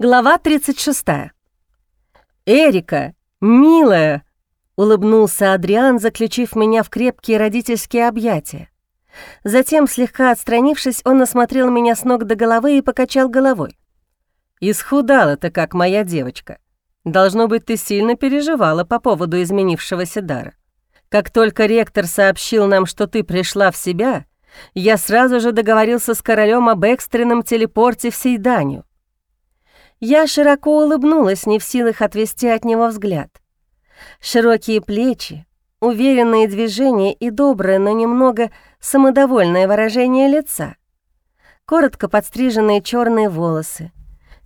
Глава 36. «Эрика, милая!» — улыбнулся Адриан, заключив меня в крепкие родительские объятия. Затем, слегка отстранившись, он осмотрел меня с ног до головы и покачал головой. «Исхудала-то, как моя девочка. Должно быть, ты сильно переживала по поводу изменившегося дара. Как только ректор сообщил нам, что ты пришла в себя, я сразу же договорился с королем об экстренном телепорте в Сейданию. Я широко улыбнулась, не в силах отвести от него взгляд. Широкие плечи, уверенные движения и доброе, но немного самодовольное выражение лица. Коротко подстриженные черные волосы,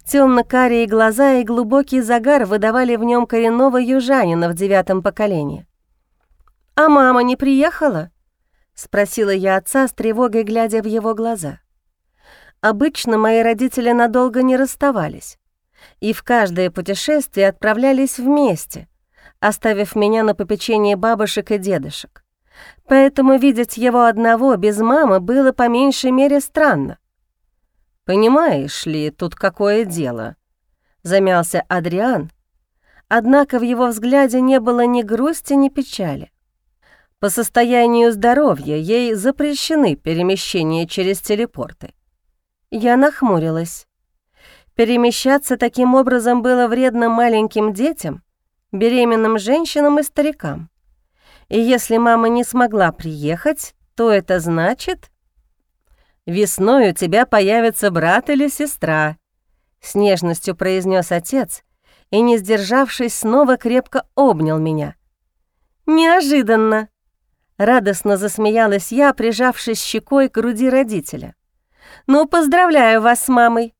темно-карие глаза и глубокий загар выдавали в нем коренного южанина в девятом поколении. «А мама не приехала?» — спросила я отца с тревогой, глядя в его глаза. Обычно мои родители надолго не расставались и в каждое путешествие отправлялись вместе, оставив меня на попечение бабушек и дедушек. Поэтому видеть его одного без мамы было по меньшей мере странно. «Понимаешь ли, тут какое дело?» — замялся Адриан, однако в его взгляде не было ни грусти, ни печали. По состоянию здоровья ей запрещены перемещения через телепорты. Я нахмурилась. Перемещаться таким образом было вредно маленьким детям, беременным женщинам и старикам. И если мама не смогла приехать, то это значит... «Весной у тебя появится брат или сестра», — с нежностью произнес отец и, не сдержавшись, снова крепко обнял меня. «Неожиданно!» — радостно засмеялась я, прижавшись щекой к груди родителя. «Ну, поздравляю вас с мамой!»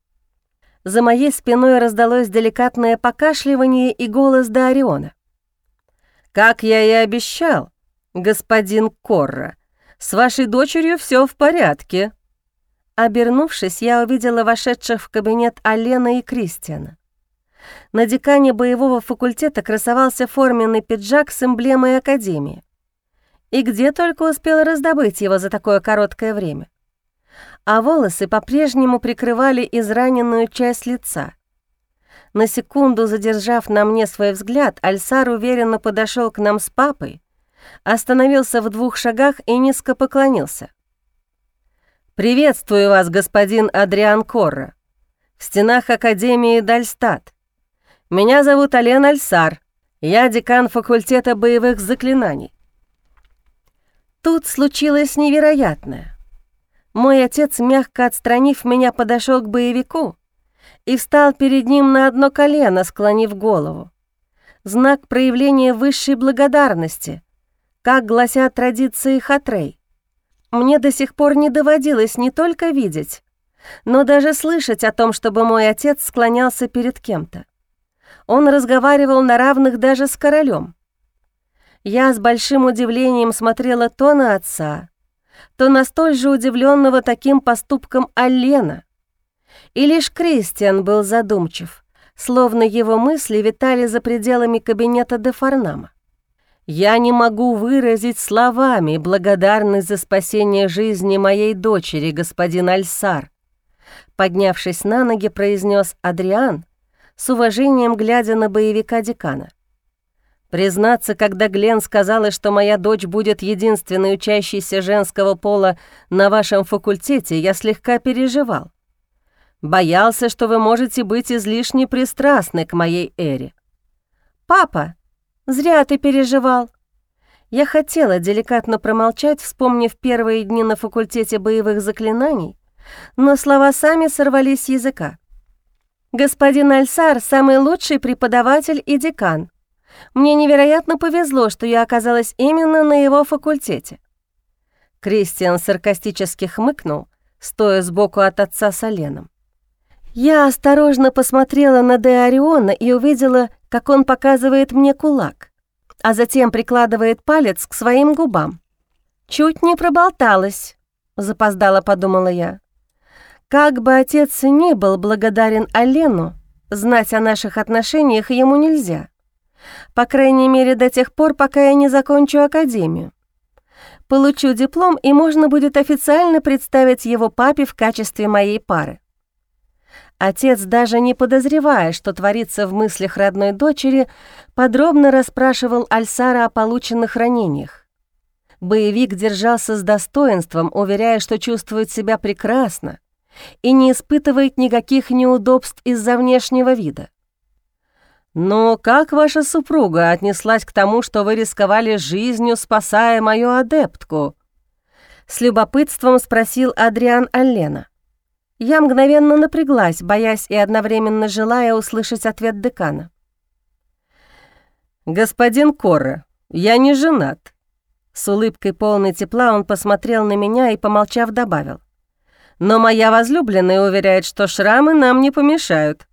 За моей спиной раздалось деликатное покашливание и голос Дариона. «Как я и обещал, господин Корра, с вашей дочерью все в порядке». Обернувшись, я увидела вошедших в кабинет Алена и Кристиана. На декане боевого факультета красовался форменный пиджак с эмблемой Академии. И где только успел раздобыть его за такое короткое время а волосы по-прежнему прикрывали израненную часть лица. На секунду задержав на мне свой взгляд, Альсар уверенно подошел к нам с папой, остановился в двух шагах и низко поклонился. «Приветствую вас, господин Адриан Корра, в стенах Академии Дальстат. Меня зовут Ален Альсар, я декан факультета боевых заклинаний». Тут случилось невероятное. Мой отец, мягко отстранив меня, подошел к боевику и встал перед ним на одно колено, склонив голову. Знак проявления высшей благодарности, как гласят традиции Хатрей. Мне до сих пор не доводилось не только видеть, но даже слышать о том, чтобы мой отец склонялся перед кем-то. Он разговаривал на равных даже с королем. Я с большим удивлением смотрела то на отца, то на столь же удивленного таким поступком Аллена. И лишь Кристиан был задумчив, словно его мысли витали за пределами кабинета де Фарнама. «Я не могу выразить словами благодарность за спасение жизни моей дочери, господин Альсар», поднявшись на ноги, произнес Адриан, с уважением глядя на боевика декана. Признаться, когда Глен сказала, что моя дочь будет единственной учащейся женского пола на вашем факультете, я слегка переживал. Боялся, что вы можете быть излишне пристрастны к моей Эре. «Папа, зря ты переживал». Я хотела деликатно промолчать, вспомнив первые дни на факультете боевых заклинаний, но слова сами сорвались с языка. «Господин Альсар — самый лучший преподаватель и декан. Мне невероятно повезло, что я оказалась именно на его факультете». Кристиан саркастически хмыкнул, стоя сбоку от отца с Оленом. Я осторожно посмотрела на Деориона и увидела, как он показывает мне кулак, а затем прикладывает палец к своим губам. «Чуть не проболталась», — запоздала подумала я. «Как бы отец ни был благодарен Олену, знать о наших отношениях ему нельзя. По крайней мере, до тех пор, пока я не закончу академию. Получу диплом, и можно будет официально представить его папе в качестве моей пары. Отец, даже не подозревая, что творится в мыслях родной дочери, подробно расспрашивал Альсара о полученных ранениях. Боевик держался с достоинством, уверяя, что чувствует себя прекрасно и не испытывает никаких неудобств из-за внешнего вида. «Но как ваша супруга отнеслась к тому, что вы рисковали жизнью, спасая мою адептку?» С любопытством спросил Адриан Аллена. Я мгновенно напряглась, боясь и одновременно желая услышать ответ декана. «Господин Корра, я не женат». С улыбкой полной тепла он посмотрел на меня и, помолчав, добавил. «Но моя возлюбленная уверяет, что шрамы нам не помешают».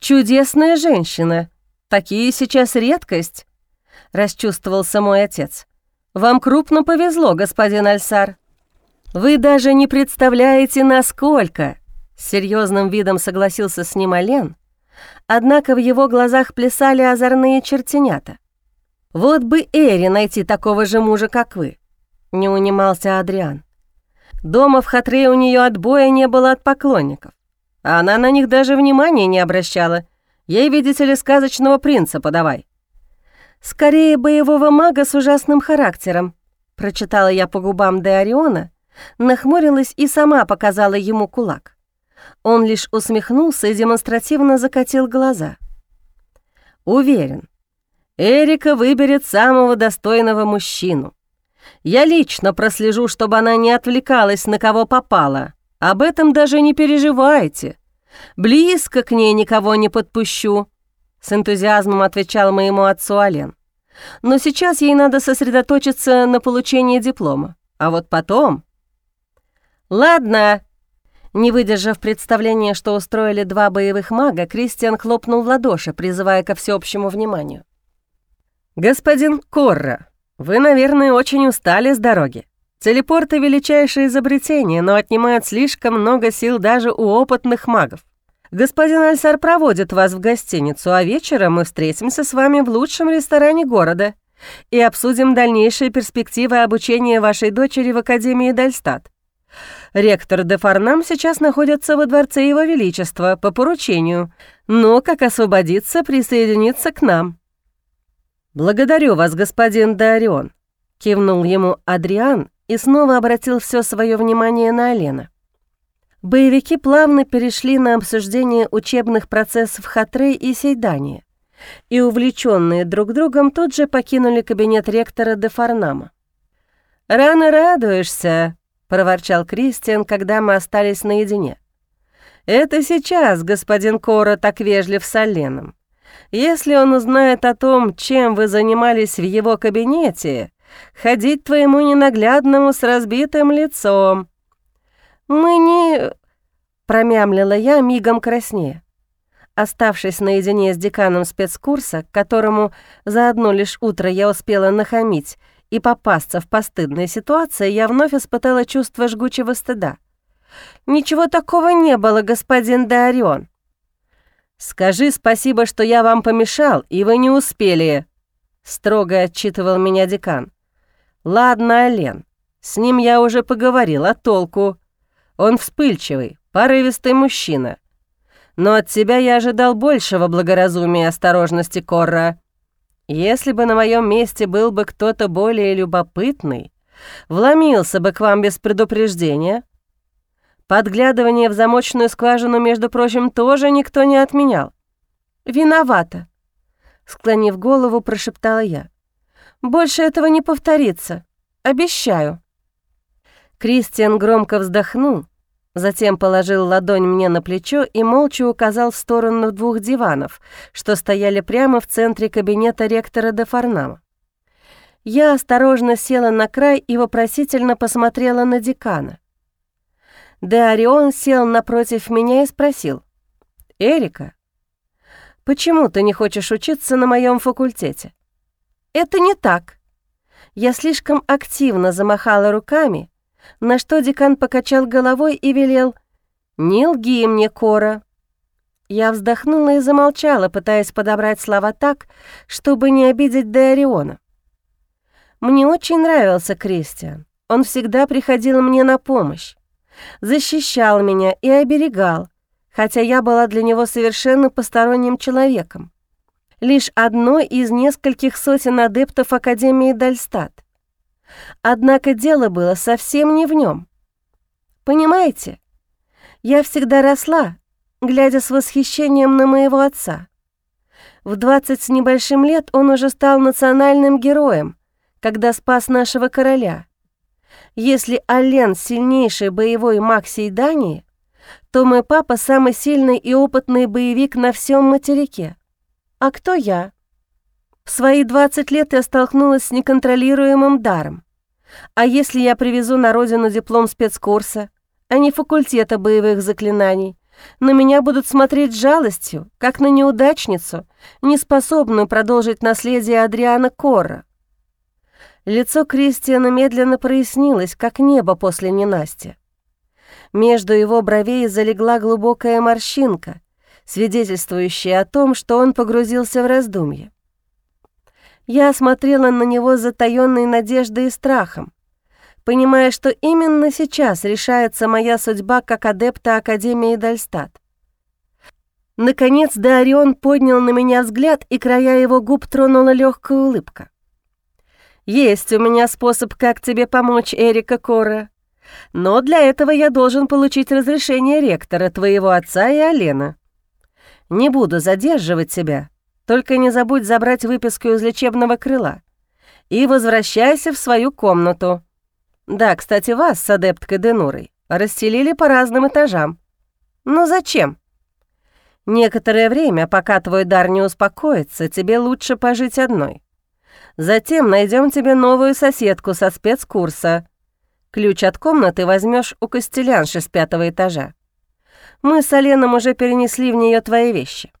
«Чудесная женщина! Такие сейчас редкость!» — расчувствовался мой отец. «Вам крупно повезло, господин Альсар. Вы даже не представляете, насколько!» С серьезным видом согласился с ним Олен, однако в его глазах плясали озорные чертенята. «Вот бы Эри найти такого же мужа, как вы!» — не унимался Адриан. Дома в Хатре у нее отбоя не было от поклонников а она на них даже внимания не обращала. Ей, видите ли, сказочного принца подавай. «Скорее боевого мага с ужасным характером», — прочитала я по губам Деориона, нахмурилась и сама показала ему кулак. Он лишь усмехнулся и демонстративно закатил глаза. «Уверен, Эрика выберет самого достойного мужчину. Я лично прослежу, чтобы она не отвлекалась на кого попала, об этом даже не переживайте. Близко к ней никого не подпущу», — с энтузиазмом отвечал моему отцу Ален. «Но сейчас ей надо сосредоточиться на получении диплома. А вот потом...» «Ладно», не выдержав представления, что устроили два боевых мага, Кристиан хлопнул в ладоши, призывая ко всеобщему вниманию. «Господин Корра, вы, наверное, очень устали с дороги. Телепорты — величайшее изобретение, но отнимают слишком много сил даже у опытных магов. Господин Альсар проводит вас в гостиницу, а вечером мы встретимся с вами в лучшем ресторане города и обсудим дальнейшие перспективы обучения вашей дочери в Академии Дальстат. Ректор де Фарнам сейчас находится во дворце Его Величества по поручению, но, как освободиться, присоединиться к нам. «Благодарю вас, господин Дарион», — кивнул ему Адриан и снова обратил все свое внимание на Алена. Боевики плавно перешли на обсуждение учебных процессов Хатрей и Сейдания, и, увлеченные друг другом, тут же покинули кабинет ректора де Фарнама. «Рано радуешься», — проворчал Кристиан, когда мы остались наедине. «Это сейчас господин Кора так вежлив с Оленом. Если он узнает о том, чем вы занимались в его кабинете, ходить твоему ненаглядному с разбитым лицом». «Мы не...» — промямлила я, мигом краснее. Оставшись наедине с деканом спецкурса, которому за одно лишь утро я успела нахамить и попасться в постыдной ситуации, я вновь испытала чувство жгучего стыда. «Ничего такого не было, господин Дарион». «Скажи спасибо, что я вам помешал, и вы не успели», — строго отчитывал меня декан. «Ладно, Ален, с ним я уже поговорил, а толку? Он вспыльчивый, порывистый мужчина. Но от тебя я ожидал большего благоразумия и осторожности, Корра. Если бы на моем месте был бы кто-то более любопытный, вломился бы к вам без предупреждения. Подглядывание в замочную скважину, между прочим, тоже никто не отменял. «Виновата», — склонив голову, прошептала я. Больше этого не повторится. Обещаю». Кристиан громко вздохнул, затем положил ладонь мне на плечо и молча указал в сторону двух диванов, что стояли прямо в центре кабинета ректора де Фарнама. Я осторожно села на край и вопросительно посмотрела на декана. Де Орион сел напротив меня и спросил. «Эрика, почему ты не хочешь учиться на моем факультете?» «Это не так». Я слишком активно замахала руками, на что декан покачал головой и велел «Не лги мне, Кора». Я вздохнула и замолчала, пытаясь подобрать слова так, чтобы не обидеть Деориона. Мне очень нравился Кристиан. Он всегда приходил мне на помощь, защищал меня и оберегал, хотя я была для него совершенно посторонним человеком. Лишь одной из нескольких сотен адептов Академии Дальстат. Однако дело было совсем не в нем. Понимаете, я всегда росла, глядя с восхищением на моего отца. В 20 с небольшим лет он уже стал национальным героем, когда спас нашего короля. Если Ален — сильнейший боевой маг Дании, то мой папа — самый сильный и опытный боевик на всем материке. А кто я? В свои 20 лет я столкнулась с неконтролируемым даром. А если я привезу на родину диплом спецкурса, а не факультета боевых заклинаний, на меня будут смотреть с жалостью, как на неудачницу, неспособную продолжить наследие Адриана Корра. Лицо Кристиана медленно прояснилось, как небо после ненастья. Между его бровей залегла глубокая морщинка, свидетельствующая о том, что он погрузился в раздумье. Я смотрела на него с затаённой надеждой и страхом, понимая, что именно сейчас решается моя судьба как адепта Академии Дальстат. Наконец Дарион поднял на меня взгляд, и края его губ тронула легкая улыбка. «Есть у меня способ, как тебе помочь, Эрика Кора. Но для этого я должен получить разрешение ректора, твоего отца и Алена. Не буду задерживать тебя, только не забудь забрать выписку из лечебного крыла и возвращайся в свою комнату». Да, кстати, вас с адепткой Денурой расселили по разным этажам. Но зачем? Некоторое время, пока твой дар не успокоится, тебе лучше пожить одной. Затем найдем тебе новую соседку со спецкурса. Ключ от комнаты возьмешь у костелянши с пятого этажа. Мы с Оленом уже перенесли в нее твои вещи.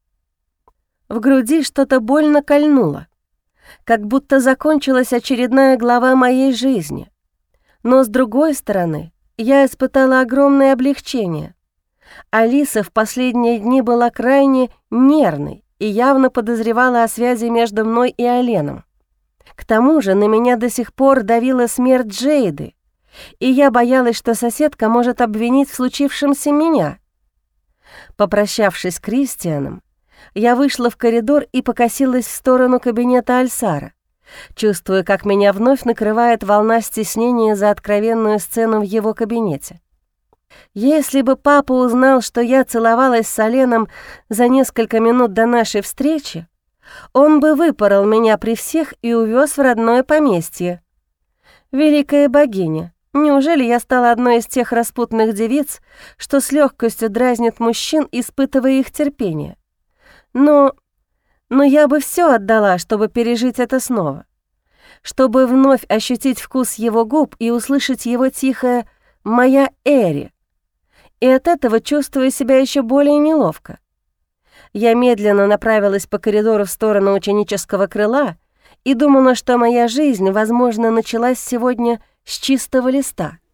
В груди что-то больно кольнуло, как будто закончилась очередная глава моей жизни — но с другой стороны, я испытала огромное облегчение. Алиса в последние дни была крайне нервной и явно подозревала о связи между мной и Оленом. К тому же на меня до сих пор давила смерть Джейды, и я боялась, что соседка может обвинить в случившемся меня. Попрощавшись с Кристианом, я вышла в коридор и покосилась в сторону кабинета Альсара чувствуя, как меня вновь накрывает волна стеснения за откровенную сцену в его кабинете. Если бы папа узнал, что я целовалась с Оленом за несколько минут до нашей встречи, он бы выпорол меня при всех и увез в родное поместье. Великая богиня, неужели я стала одной из тех распутных девиц, что с легкостью дразнит мужчин, испытывая их терпение? Но но я бы все отдала, чтобы пережить это снова. Чтобы вновь ощутить вкус его губ и услышать его тихое «моя Эри». И от этого чувствую себя еще более неловко. Я медленно направилась по коридору в сторону ученического крыла и думала, что моя жизнь, возможно, началась сегодня с чистого листа —